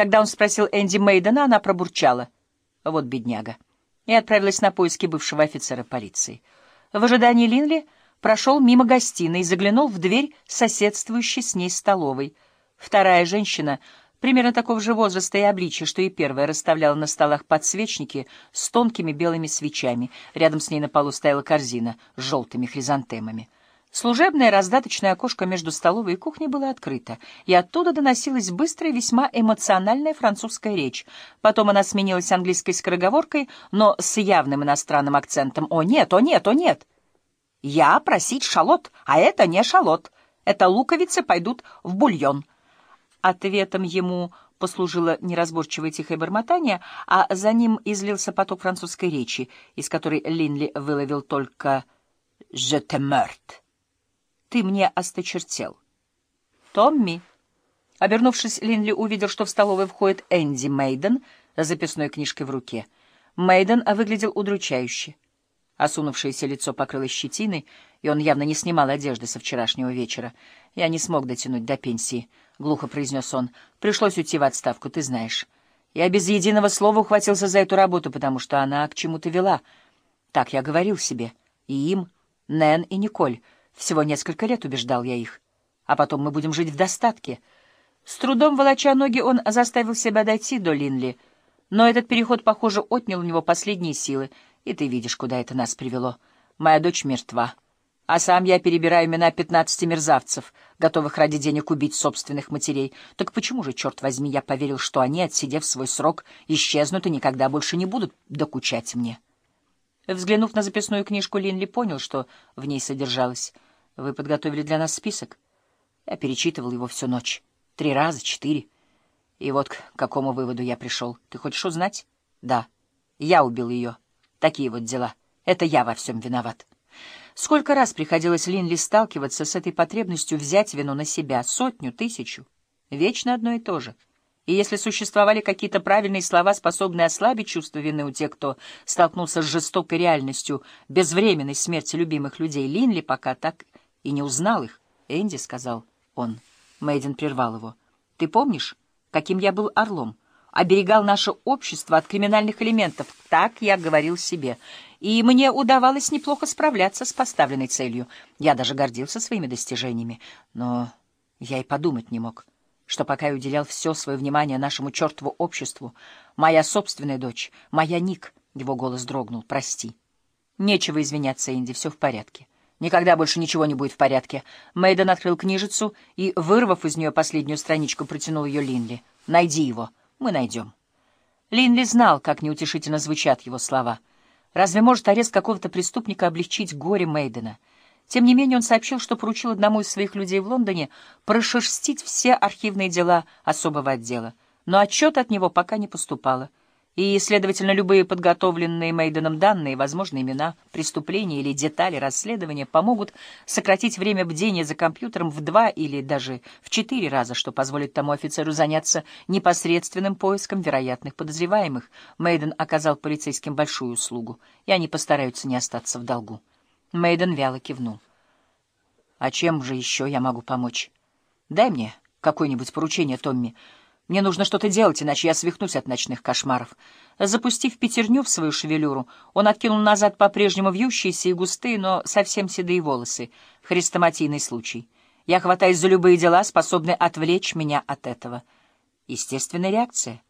Когда он спросил Энди Мейдена, она пробурчала. Вот бедняга. И отправилась на поиски бывшего офицера полиции. В ожидании Линли прошел мимо гостиной и заглянул в дверь соседствующей с ней столовой. Вторая женщина, примерно такого же возраста и обличия, что и первая, расставляла на столах подсвечники с тонкими белыми свечами. Рядом с ней на полу стояла корзина с желтыми хризантемами. Служебное раздаточное окошко между столовой и кухней было открыто, и оттуда доносилась быстрая, весьма эмоциональная французская речь. Потом она сменилась английской скороговоркой, но с явным иностранным акцентом «О нет, о нет, о нет!» «Я просить шалот, а это не шалот. Это луковицы пойдут в бульон». Ответом ему послужило неразборчивое тихое бормотание, а за ним излился поток французской речи, из которой Линли выловил только «Je te meurt». Ты мне осточертел. Томми. Обернувшись, Линли увидел, что в столовой входит Энди Мейден с записной книжкой в руке. Мейден выглядел удручающе. Осунувшееся лицо покрылось щетиной, и он явно не снимал одежды со вчерашнего вечера. «Я не смог дотянуть до пенсии», — глухо произнес он. «Пришлось уйти в отставку, ты знаешь. Я без единого слова ухватился за эту работу, потому что она к чему-то вела. Так я говорил себе. И им, Нэн и Николь». Всего несколько лет убеждал я их. А потом мы будем жить в достатке. С трудом волоча ноги, он заставил себя дойти до Линли. Но этот переход, похоже, отнял у него последние силы. И ты видишь, куда это нас привело. Моя дочь мертва. А сам я перебираю имена пятнадцати мерзавцев, готовых ради денег убить собственных матерей. Так почему же, черт возьми, я поверил, что они, отсидев свой срок, исчезнут и никогда больше не будут докучать мне?» Взглянув на записную книжку, Линли понял, что в ней содержалось. «Вы подготовили для нас список?» Я перечитывал его всю ночь. Три раза, четыре. И вот к какому выводу я пришел. Ты хочешь узнать? Да. Я убил ее. Такие вот дела. Это я во всем виноват. Сколько раз приходилось Линли сталкиваться с этой потребностью взять вину на себя? Сотню, тысячу. Вечно одно и то же. И если существовали какие-то правильные слова, способные ослабить чувство вины у тех, кто столкнулся с жестокой реальностью безвременной смерти любимых людей, Линли пока так и не узнал их. «Энди», — сказал он. Мэйден прервал его. «Ты помнишь, каким я был орлом? Оберегал наше общество от криминальных элементов. Так я говорил себе. И мне удавалось неплохо справляться с поставленной целью. Я даже гордился своими достижениями. Но я и подумать не мог» что пока я уделял все свое внимание нашему чертову обществу, моя собственная дочь, моя Ник, его голос дрогнул, прости. Нечего извиняться, Инди, все в порядке. Никогда больше ничего не будет в порядке. Мейден открыл книжицу и, вырвав из нее последнюю страничку, протянул ее Линли. «Найди его. Мы найдем». Линли знал, как неутешительно звучат его слова. Разве может арест какого-то преступника облегчить горе Мейдена? Тем не менее он сообщил, что поручил одному из своих людей в Лондоне прошерстить все архивные дела особого отдела, но отчет от него пока не поступало, и, следовательно, любые подготовленные Мейденом данные, возможно, имена преступления или детали расследования помогут сократить время бдения за компьютером в два или даже в четыре раза, что позволит тому офицеру заняться непосредственным поиском вероятных подозреваемых. Мейден оказал полицейским большую услугу, и они постараются не остаться в долгу. Мейден вяло кивнул. «А чем же еще я могу помочь? Дай мне какое-нибудь поручение, Томми. Мне нужно что-то делать, иначе я свихнусь от ночных кошмаров». Запустив пятерню в свою шевелюру, он откинул назад по-прежнему вьющиеся и густые, но совсем седые волосы. Хрестоматийный случай. Я хватаюсь за любые дела, способные отвлечь меня от этого. Естественная реакция.